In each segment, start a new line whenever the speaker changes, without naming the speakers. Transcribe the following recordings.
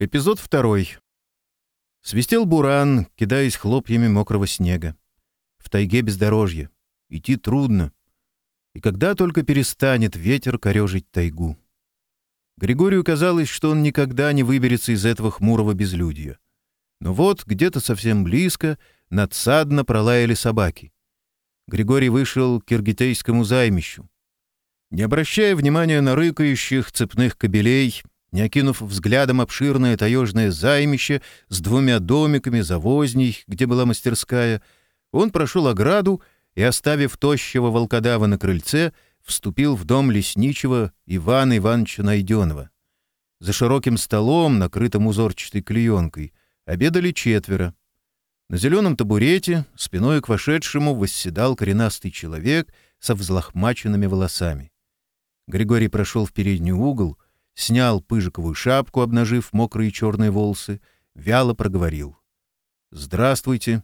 Эпизод второй. Свистел буран, кидаясь хлопьями мокрого снега. В тайге бездорожье. Идти трудно. И когда только перестанет ветер корежить тайгу. Григорию казалось, что он никогда не выберется из этого хмурого безлюдья. Но вот, где-то совсем близко, надсадно пролаяли собаки. Григорий вышел к киргитейскому займищу. Не обращая внимания на рыкающих цепных кобелей, Неокинув взглядом обширное таежное займище с двумя домиками за где была мастерская, он прошел ограду и, оставив тощего волкодава на крыльце, вступил в дом лесничего Ивана Ивановича Найденова. За широким столом, накрытым узорчатой клеенкой, обедали четверо. На зеленом табурете спиной к вошедшему восседал коренастый человек со взлохмаченными волосами. Григорий прошел в передний угол — снял пыжиковую шапку, обнажив мокрые черные волосы, вяло проговорил. «Здравствуйте.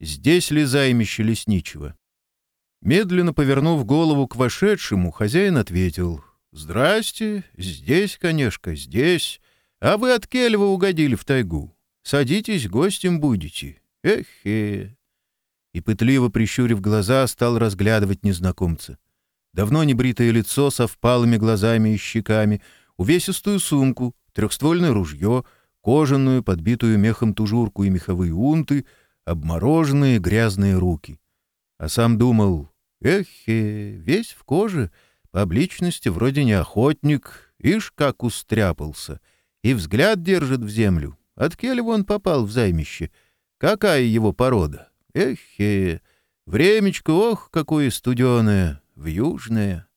Здесь ли займище лесничего?» Медленно повернув голову к вошедшему, хозяин ответил. «Здрасте. Здесь, конечно, здесь. А вы от Кельва угодили в тайгу. Садитесь, гостем будете. Эхе!» И пытливо прищурив глаза, стал разглядывать незнакомца. Давно небритое лицо со впалыми глазами и щеками — увесистую сумку, трехствольное ружье, кожаную, подбитую мехом тужурку и меховые унты, обмороженные грязные руки. А сам думал, эхе, весь в коже, по обличности вроде не охотник, ишь как устряпался, и взгляд держит в землю. От Келева он попал в займище. Какая его порода? Эхе, времечко, ох, какое студеное, в южное.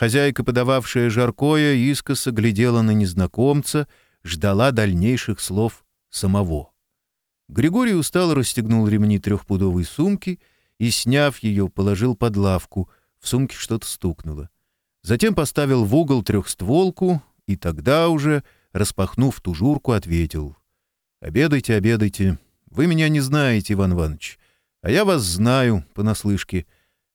Хозяйка, подававшая жаркое, искоса глядела на незнакомца, ждала дальнейших слов самого. Григорий устало расстегнул ремни трехпудовой сумки и, сняв ее, положил под лавку. В сумке что-то стукнуло. Затем поставил в угол трехстволку и тогда уже, распахнув тужурку, ответил. «Обедайте, обедайте. Вы меня не знаете, Иван Иванович. А я вас знаю, понаслышке.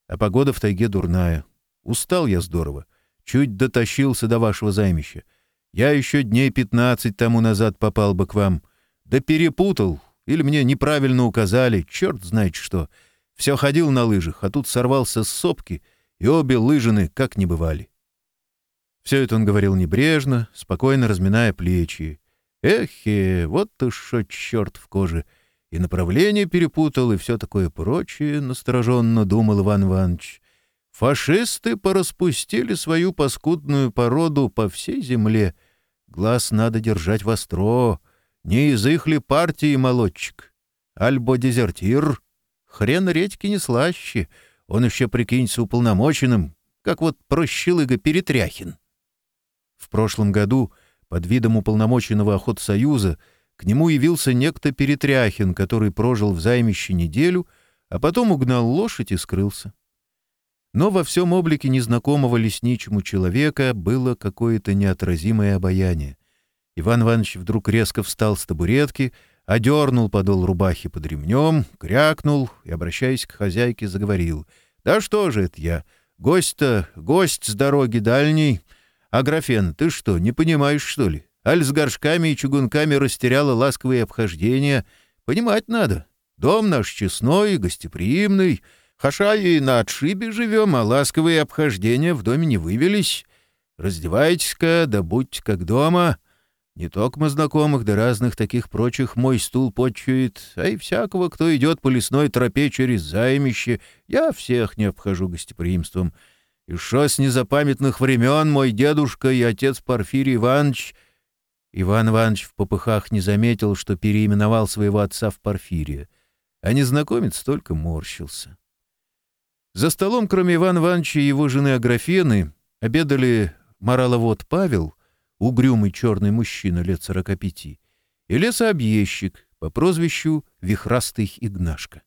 А погода в тайге дурная. Устал я здорово. Чуть дотащился до вашего займища. Я еще дней пятнадцать тому назад попал бы к вам. Да перепутал. Или мне неправильно указали. Черт знает что. Все ходил на лыжах, а тут сорвался с сопки, и обе лыжины как не бывали. Все это он говорил небрежно, спокойно разминая плечи. Эхе, Фашисты пораспустили свою паскудную породу по всей земле. Глаз надо держать востро. Не из их ли партии молодчик? Альбо дезертир. Хрен редьки не слаще. Он еще прикинется уполномоченным, как вот прощелыга Перетряхин. В прошлом году под видом уполномоченного охотсоюза к нему явился некто Перетряхин, который прожил в займище неделю, а потом угнал лошадь и скрылся. Но во всем облике незнакомого лесничему человека было какое-то неотразимое обаяние. Иван Иванович вдруг резко встал с табуретки, одернул подол рубахи под ремнем, крякнул и, обращаясь к хозяйке, заговорил. «Да что же это я? Гость-то, гость с дороги дальней. А графен, ты что, не понимаешь, что ли? Аль с горшками и чугунками растеряла ласковые обхождения. Понимать надо. Дом наш честной, гостеприимный». Хашаи на отшибе живем, а ласковые обхождения в доме не вывелись. Раздевайтесь-ка, да будь как дома. Не только мы знакомых, да разных таких прочих мой стул почует, а и всякого, кто идет по лесной тропе через займище, я всех не обхожу гостеприимством. И шо с незапамятных времен мой дедушка и отец Порфирий Иванович... Иван Иванович в попыхах не заметил, что переименовал своего отца в Порфирия, а незнакомец только морщился. За столом, кроме Ивана Ивановича и его жены Аграфены, обедали мораловод Павел, угрюмый черный мужчина лет 45, и лесообъездчик по прозвищу Вихрастый Игнашка.